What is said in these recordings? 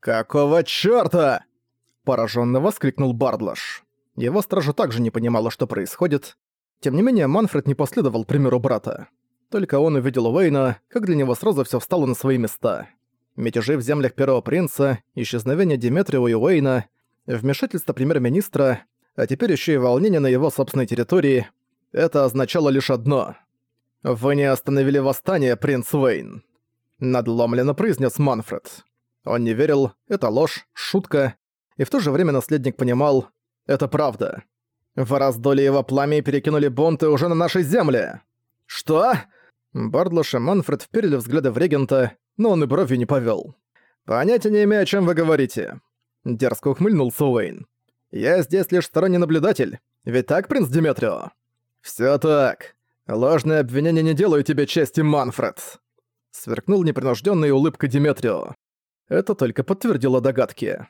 «Какого чёрта?» – поражённо воскликнул Бардлаш. Его стража также не понимала, что происходит. Тем не менее, Манфред не последовал примеру брата. Только он увидел Уэйна, как для него сразу всё встало на свои места. Мятежи в землях Первого Принца, исчезновение Диметрио и Уэйна, вмешательство премьер-министра, а теперь ещё и волнение на его собственной территории – это означало лишь одно. «Вы не остановили восстание, принц Уэйн», – надломленно произнес Манфред. Он не верил, это ложь, шутка, и в то же время наследник понимал, это правда. Вы раздули его пламя и перекинули бунты уже на нашей земле. Что? Бардлош и Манфред вперили взгляды в регента, но он и бровью не повёл. «Понятия не имею, о чем вы говорите», — дерзко ухмыльнулся Уэйн. «Я здесь лишь сторонний наблюдатель. Ведь так, принц Диметрио?» «Всё так. Ложные обвинения не делают тебе чести, Манфред!» Сверкнул непринуждённой улыбкой Диметрио. Это только подтвердило догадки.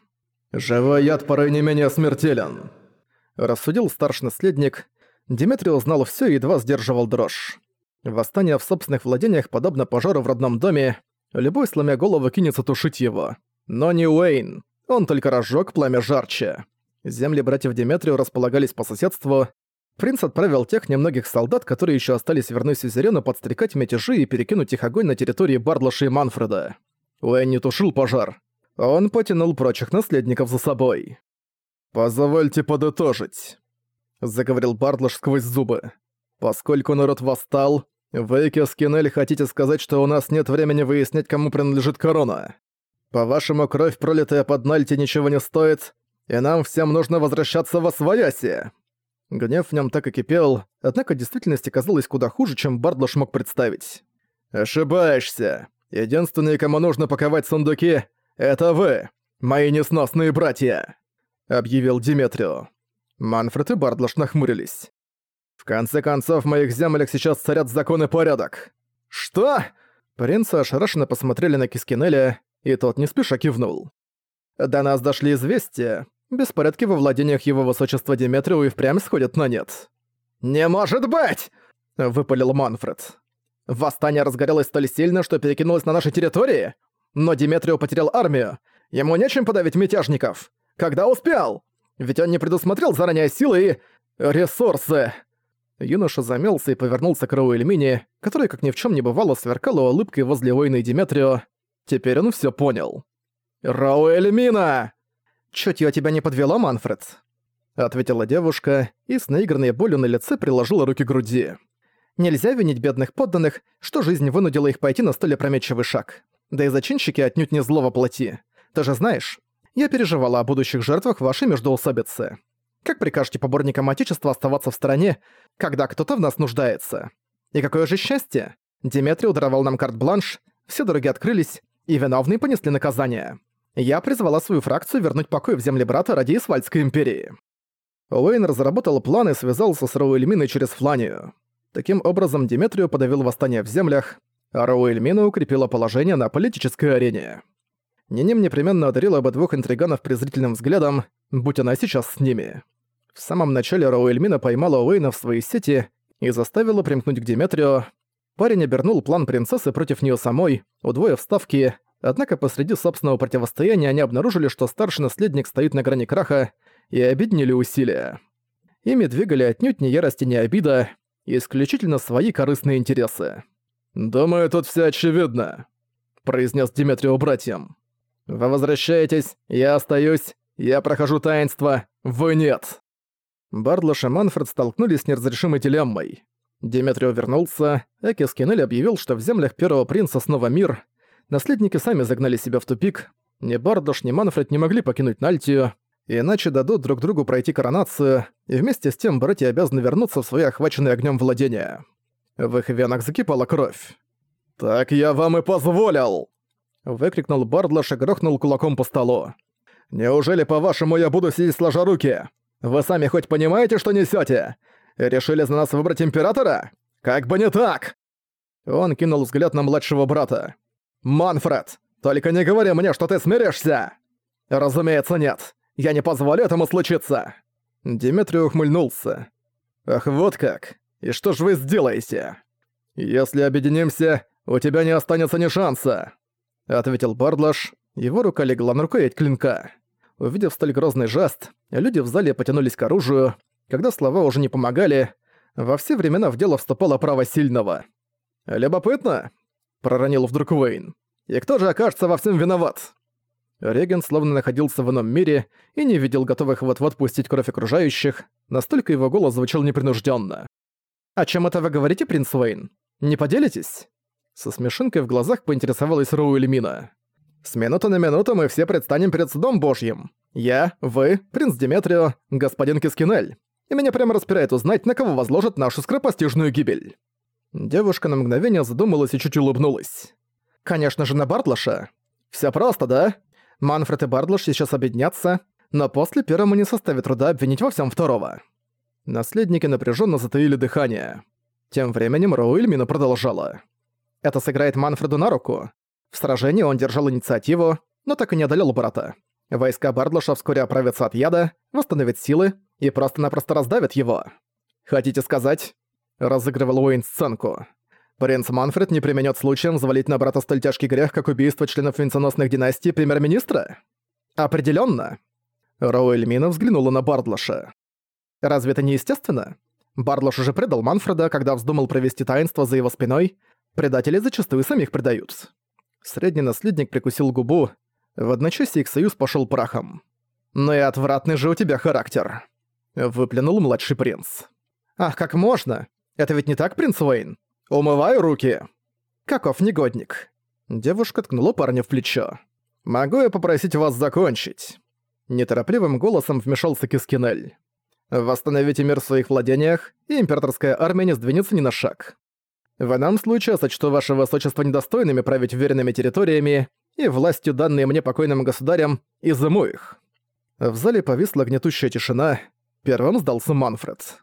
«Живой яд порой не менее смертелен», — рассудил старший наследник. Димитрий узнал всё и едва сдерживал дрожь. Восстание в собственных владениях подобно пожару в родном доме. Любой, сломя голову, кинется тушить его. Но не Уэйн. Он только разжёг пламя жарче. Земли братьев Диметрию располагались по соседству. Принц отправил тех немногих солдат, которые ещё остались верны Сюзерену, подстрекать мятежи и перекинуть их огонь на территории Бардлаша и Манфреда. Не тушил пожар. Он потянул прочих наследников за собой. «Позвольте подытожить», — заговорил Бардлаш сквозь зубы. «Поскольку народ восстал, вы, Кескинель, хотите сказать, что у нас нет времени выяснять, кому принадлежит корона. По-вашему, кровь, пролитая под Нальти, ничего не стоит, и нам всем нужно возвращаться во свояси». Гнев в нем так и кипел, однако действительность оказалась куда хуже, чем Бардлаш мог представить. «Ошибаешься. Единственные, кому нужно паковать сундуки, это вы, мои несносные братья!» — объявил Диметрио. Манфред и Бардлаш нахмурились. «В конце концов, в моих землях сейчас царят закон и порядок». «Что?» Принцы ошарашенно посмотрели на Кискинеля, и тот не спеша кивнул. «До нас дошли известия. Беспорядки во владениях его высочества Диметрио и впрямь сходят на нет». «Не может быть!» — выпалил Манфред. Восстание разгорелось столь сильно, что перекинулось на нашей территории? Но Диметрио потерял армию. Ему нечем подавить мятежников. Когда успел? Ведь он не предусмотрел заранее силы и... ресурсы. Юноша замялся и повернулся к Роу которая, как ни в чем не бывало, сверкала улыбкой возле воина Диметрио. Теперь он все понял. «Роу Эльмина!» «Чутьё тебя не подвело, Манфред?» Ответила девушка и с наигранной болью на лице приложила руки к груди. Нельзя винить бедных подданных, что жизнь вынудила их пойти на столь опрометчивый шаг. Да и зачинщики отнюдь не злого плоти. Ты же знаешь, я переживала о будущих жертвах вашей междоусобицы. Как прикажете поборникам Отечества оставаться в стороне, когда кто-то в нас нуждается? И какое же счастье! Диметрий даровал нам карт-бланш, все дороги открылись, и виновные понесли наказание. Я призвала свою фракцию вернуть покой в земле брата ради Исвальдской империи. Уэйн разработал план и связался с Роуэльминой через Фланию. Таким образом, Диметрию подавил восстание в землях, а Рауэльмина укрепила положение на политической арене. Ниним непременно одарила бы двух интриганов презрительным взглядом, будь она сейчас с ними. В самом начале Рауэльмина поймала Уэйна в свои сети и заставила примкнуть к Диметрио. Парень обернул план принцессы против нее самой, удвоив ставки, однако посреди собственного противостояния они обнаружили, что старший наследник стоит на грани краха, и объединили усилия. Ими двигали отнюдь не ярость и не обида, исключительно свои корыстные интересы. «Думаю, тут все очевидно», — произнес Диметрио братьям. «Вы возвращаетесь, я остаюсь, я прохожу таинство, вы нет». Бардлош и Манфред столкнулись с неразрешимой дилеммой. Диметрио вернулся, Экис Кинель объявил, что в землях Первого Принца снова мир. Наследники сами загнали себя в тупик. Ни Бардлош, ни Манфред не могли покинуть Нальтию, иначе дадут друг другу пройти коронацию, и вместе с тем братья обязаны вернуться в свои охваченные огнем владения. В их венах закипала кровь. «Так я вам и позволил!» Выкрикнул Бардлаш и грохнул кулаком по столу. «Неужели, по-вашему, я буду сидеть сложа руки? Вы сами хоть понимаете, что несете? Решили за нас выбрать императора? Как бы не так!» Он кинул взгляд на младшего брата. «Манфред, только не говори мне, что ты смиришься!» «Разумеется, нет. Я не позволю этому случиться!» Диметрий ухмыльнулся. «Ах, вот как! И что ж вы сделаете?» «Если объединимся, у тебя не останется ни шанса!» Ответил Бардлаш, Его рука легла на рукоять клинка. Увидев столь грозный жест, люди в зале потянулись к оружию. Когда слова уже не помогали, во все времена в дело вступало право сильного. «Любопытно?» — проронил вдруг Уэйн. «И кто же окажется во всем виноват?» Реген словно находился в ином мире и не видел готовых вот-вот пустить кровь окружающих, настолько его голос звучал непринужденно. «О чем это вы говорите, принц Уэйн? Не поделитесь?» Со смешинкой в глазах поинтересовалась Роу Эльмина. С минуты на минуту мы все предстанем перед судом божьим. Я, вы, принц Диметрио, господин Кискинель. И меня прямо распирает узнать, на кого возложат нашу скоропостижную гибель». Девушка на мгновение задумалась и чуть улыбнулась. «Конечно же, на Бартлаша. Все просто, да? Манфред и Бартлаш сейчас объединятся, но после первому не составит труда обвинить во всем второго». Наследники напряженно затаили дыхание. Тем временем Роуэльмина продолжала. «Это сыграет Манфреду на руку. В сражении он держал инициативу, но так и не одолел брата. Войска Бардлоша вскоре оправятся от яда, восстановят силы и просто-напросто раздавят его. «Хотите сказать?» — разыгрывал Уэйн сценку. «Принц Манфред не применёт случаем завалить на брата столь тяжкий грех, как убийство членов венценосных династий премьер-министра?» «Определённо!» Роуэль Мина взглянула на Бардлоша. «Разве это не естественно? Бардлош уже предал Манфреда, когда вздумал провести таинство за его спиной. Предатели зачастую самих предают. Средний наследник прикусил губу. В одночасье их союз пошёл прахом. «Ну и отвратный же у тебя характер!» Выплюнул младший принц. «Ах, как можно? Это ведь не так, принц Уэйн? Умываю руки!» «Каков негодник!» Девушка ткнула парня в плечо. «Могу я попросить вас закончить?» Неторопливым голосом вмешался Кискинель. «Восстановите мир в своих владениях, и императорская армия не сдвинется ни на шаг. В ином случае сочту ваше высочество недостойными править уверенными территориями и властью, данные мне покойным государям, изыму их». В зале повисла гнетущая тишина. Первым сдался Манфред.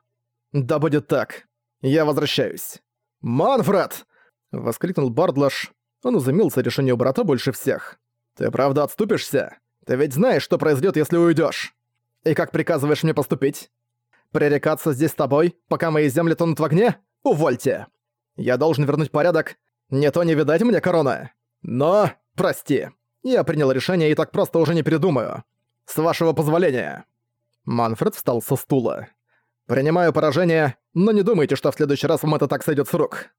«Да будет так. Я возвращаюсь». «Манфред!» — воскликнул Бардлаш. Он изумился решению брата больше всех. «Ты правда отступишься? Ты ведь знаешь, что произойдет, если уйдешь. И как приказываешь мне поступить? Пререкаться здесь с тобой, пока мои земли тонут в огне? Увольте!» Я должен вернуть порядок. Не то не видать мне корона. Но, прости, я принял решение и так просто уже не передумаю. С вашего позволения». Манфред встал со стула. «Принимаю поражение, но не думайте, что в следующий раз вам это так сойдет с рук»,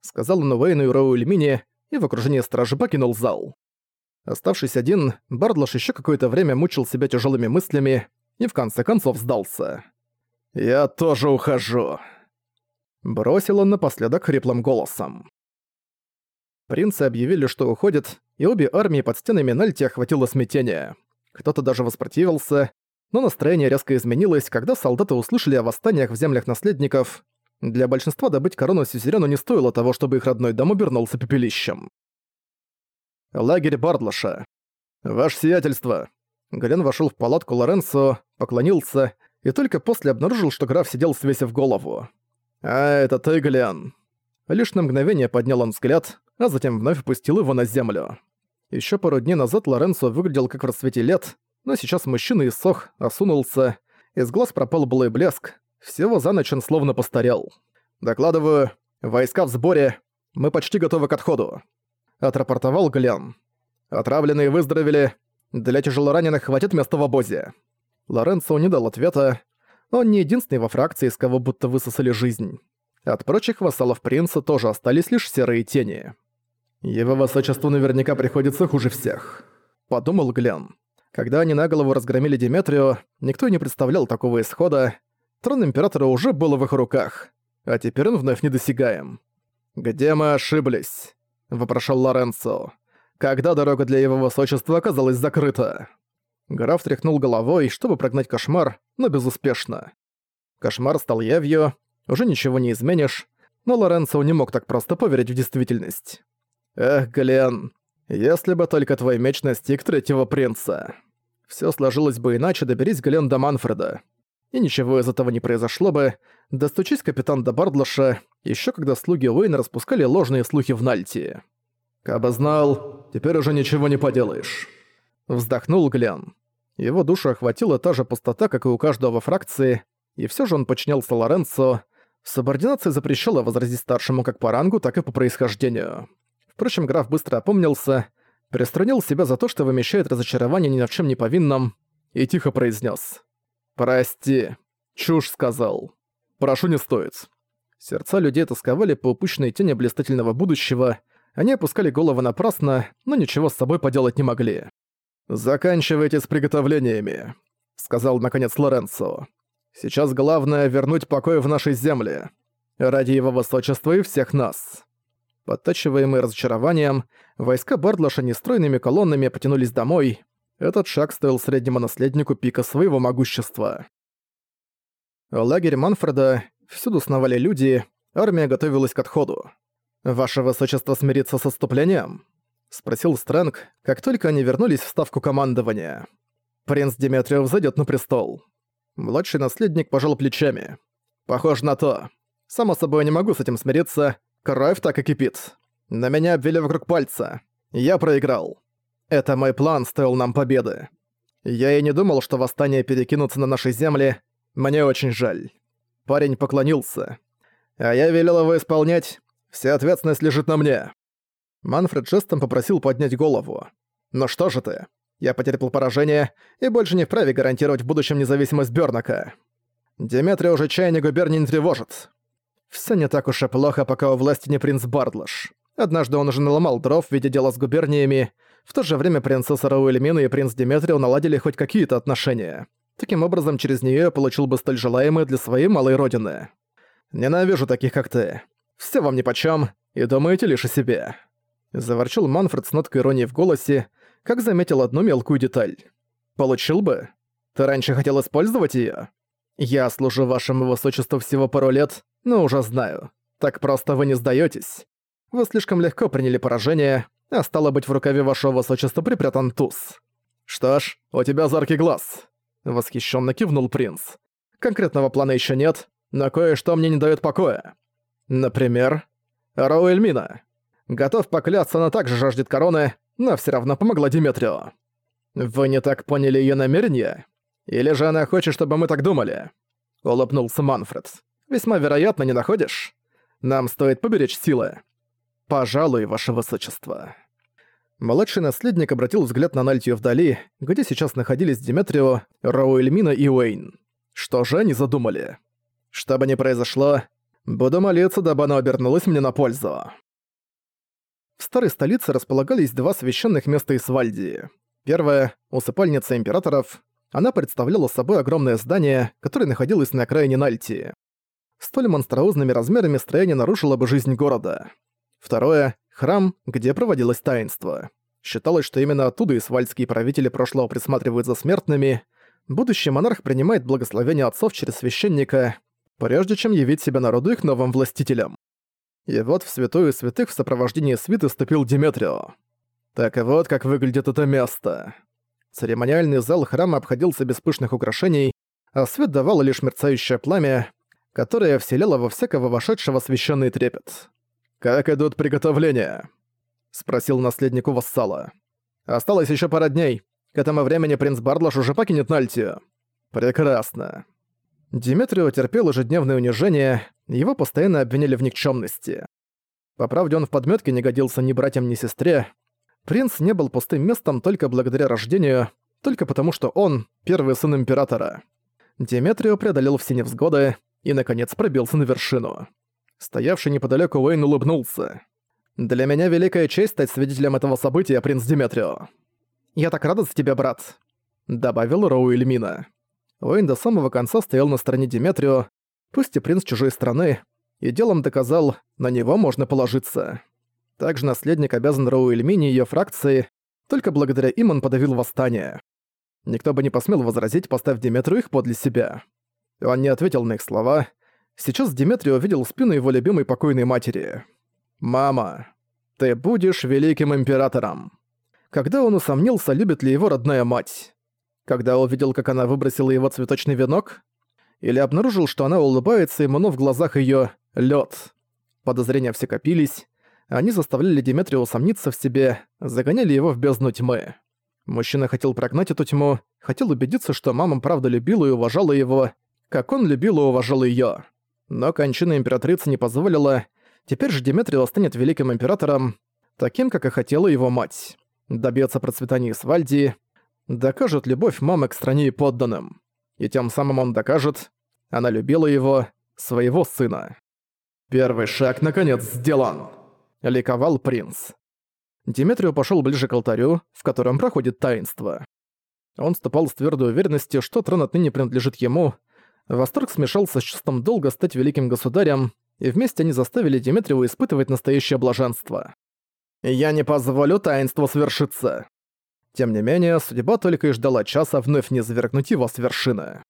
сказал он Уэйну и Роу Эльмине и в окружении стражи покинул зал. Оставшись один, Бардлаш еще какое-то время мучил себя тяжелыми мыслями и в конце концов сдался. «Я тоже ухожу», Бросил он напоследок хриплым голосом. Принцы объявили, что уходят, и обе армии под стенами Нальти охватило смятение. Кто-то даже воспротивился, но настроение резко изменилось, когда солдаты услышали о восстаниях в землях наследников. Для большинства добыть корону Сюзерену не стоило того, чтобы их родной дом обернулся пепелищем. Лагерь Бардлаша. «Ваше сиятельство!» Гален вошел в палатку Лоренцо, поклонился и только после обнаружил, что граф сидел свесив голову. «А это ты, Глен!» Лишь на мгновение поднял он взгляд, а затем вновь опустил его на землю. Еще пару дней назад Лоренцо выглядел как в расцвете лет, но сейчас мужчина иссох, осунулся, из глаз пропал былой блеск, всего за ночь он словно постарел. «Докладываю, войска в сборе, мы почти готовы к отходу», — отрапортовал Глен. «Отравленные выздоровели, для тяжелораненых хватит места в обозе». Лоренцо не дал ответа, он не единственный во фракции, из кого будто высосали жизнь. От прочих вассалов принца тоже остались лишь серые тени. «Его высочеству наверняка приходится хуже всех», — подумал Глен. Когда они на голову разгромили Диметрио, никто не представлял такого исхода. Трон Императора уже был в их руках, а теперь он вновь недосягаем. «Где мы ошиблись?» — вопрошал Лоренцо. «Когда дорога для его высочества оказалась закрыта?» Граф тряхнул головой, чтобы прогнать кошмар, но безуспешно. Кошмар стал явью, уже ничего не изменишь, но Лоренцо не мог так просто поверить в действительность. «Эх, Галиан, если бы только твой меч настиг третьего принца!» Всё сложилось бы иначе, доберись Гален до Манфреда. И ничего из этого не произошло бы, достучись капитан до Бардлаша, ещё когда слуги Уэйна распускали ложные слухи в Нальтии. «Каба знал, теперь уже ничего не поделаешь». Вздохнул Глен. Его душу охватила та же пустота, как и у каждого во фракции, и все же он подчинялся Лоренцо. Субординация запрещала возразить старшему как по рангу, так и по происхождению. Впрочем, граф быстро опомнился. приструнил себя за то, что вымещает разочарование ни в чем не повинном, и тихо произнес: «Прости, чушь сказал. Прошу, не стоит». Сердца людей тосковали по упущенной тени блистательного будущего, они опускали головы напрасно, но ничего с собой поделать не могли. «Заканчивайте с приготовлениями», — сказал наконец Лоренцо. «Сейчас главное — вернуть покой в нашей земле. Ради его высочества и всех нас». Подтачиваемые разочарованием, войска Бардлаша нестройными колоннами потянулись домой. Этот шаг стоил среднему наследнику пика своего могущества. Лагерь Манфреда, всюду сновали люди, армия готовилась к отходу. «Ваше высочество смирится с отступлением?» — спросил Стрэнг, как только они вернулись в ставку командования. «Принц Диметриев зайдет на престол». Младший наследник пожал плечами. «Похоже на то. Само собой, не могу с этим смириться. Кровь так и кипит. На меня обвели вокруг пальца. Я проиграл. Это мой план стоил нам победы. Я и не думал, что восстание перекинутся на наши земли. Мне очень жаль». Парень поклонился. «А я велел его исполнять. Вся ответственность лежит на мне». Манфред жестом попросил поднять голову. «Ну что же ты? Я потерпел поражение и больше не вправе гарантировать в будущем независимость Бёрнака. Деметрия уже чаяние губернии не тревожит. Всё не так уж и плохо, пока у власти не принц Бардлаш. Однажды он уже наломал дров в виде дела с губерниями, в то же время принцесса Рауэльмина и принц Деметрио наладили хоть какие-то отношения. Таким образом, через неё я получил бы столь желаемое для своей малой родины. Ненавижу таких, как ты. Всё вам нипочём, и думаете лишь о себе. Заворчал Манфред с ноткой иронии в голосе, как заметил одну мелкую деталь. «Получил бы? Ты раньше хотел использовать её? Я служу вашему высочеству всего пару лет, но уже знаю. Так просто вы не сдаётесь. Вы слишком легко приняли поражение, а стало быть, в рукаве вашего высочества припрятан туз. Что ж, у тебя заркий глаз. Восхищенно кивнул принц. Конкретного плана еще нет, но кое-что мне не дает покоя. Например, Роуэльмина. Готов поклясться, она также жаждет короны, но все равно помогла Диметрио. Вы не так поняли ее намерения? Или же она хочет, чтобы мы так думали?» Улыбнулся Манфред. «Весьма вероятно, не находишь? Нам стоит поберечь силы. Пожалуй, ваше высочество». Младший наследник обратил взгляд на Нальтию вдали, где сейчас находились Диметрио, Роуэльмина и Уэйн. Что же они задумали? Что бы ни произошло, буду молиться, дабы оно обернулось мне на пользу. В старой столице располагались два священных места Исвальдии. Первое — усыпальница императоров. Она представляла собой огромное здание, которое находилось на окраине Нальтии. Столь монструозными размерами строение нарушило бы жизнь города. Второе — храм, где проводилось таинство. Считалось, что именно оттуда исвальдские правители прошлого присматривают за смертными. Будущий монарх принимает благословение отцов через священника, прежде чем явить себя народу их новым властителем. И вот в святую святых в сопровождении свиты ступил Диметрио. Так и вот как выглядит это место. Церемониальный зал храма обходился без пышных украшений, а свет давало лишь мерцающее пламя, которое вселяло во всякого вошедшего священный трепет. «Как идут приготовления?» — спросил наследнику вассала. «Осталось еще пара дней. К этому времени принц Бардлаш уже покинет Нальтию». «Прекрасно». Диметрио терпел ежедневное унижение, его постоянно обвиняли в никчемности. По правде, он в подметке не годился ни братьям, ни сестре. Принц не был пустым местом только благодаря рождению, только потому что он — первый сын императора. Диметрио преодолел все невзгоды и, наконец, пробился на вершину. Стоявший неподалеку Уэйн улыбнулся. «Для меня великая честь стать свидетелем этого события, принц Диметрио. Я так рада за тебя, брат», — добавил Роу Эльмина. Уэйн до самого конца стоял на стороне Диметрио, пусть и принц чужой страны, и делом доказал, на него можно положиться. Также наследник обязан Роу Эльмине и её фракции, только благодаря им он подавил восстание. Никто бы не посмел возразить, поставь Диметрию их подле себя. Он не ответил на их слова. Сейчас Диметрий увидел спину его любимой покойной матери. «Мама, ты будешь великим императором». Когда он усомнился, любит ли его родная мать когда увидел, как она выбросила его цветочный венок? Или обнаружил, что она улыбается ему, но в глазах её лёд? Подозрения все копились. Они заставляли Диметрия усомниться в себе, загоняли его в бездну тьмы. Мужчина хотел прогнать эту тьму, хотел убедиться, что мама правда любила и уважала его, как он любил и уважал её. Но кончина императрицы не позволила, теперь же Диметрио станет великим императором, таким, как и хотела его мать. добьется процветания Свальдии, докажет любовь мамы к стране и подданным. И тем самым он докажет, она любила его, своего сына. «Первый шаг, наконец, сделан!» — ликовал принц. Диметрио пошел ближе к алтарю, в котором проходит таинство. Он ступал с твердой уверенностью, что трон отныне принадлежит ему. Восторг смешался с чувством долга стать великим государем, и вместе они заставили Диметрио испытывать настоящее блаженство. «Я не позволю таинству свершиться!» Тем не менее, судьба только и ждала часа вновь не завергнуть его с вершины.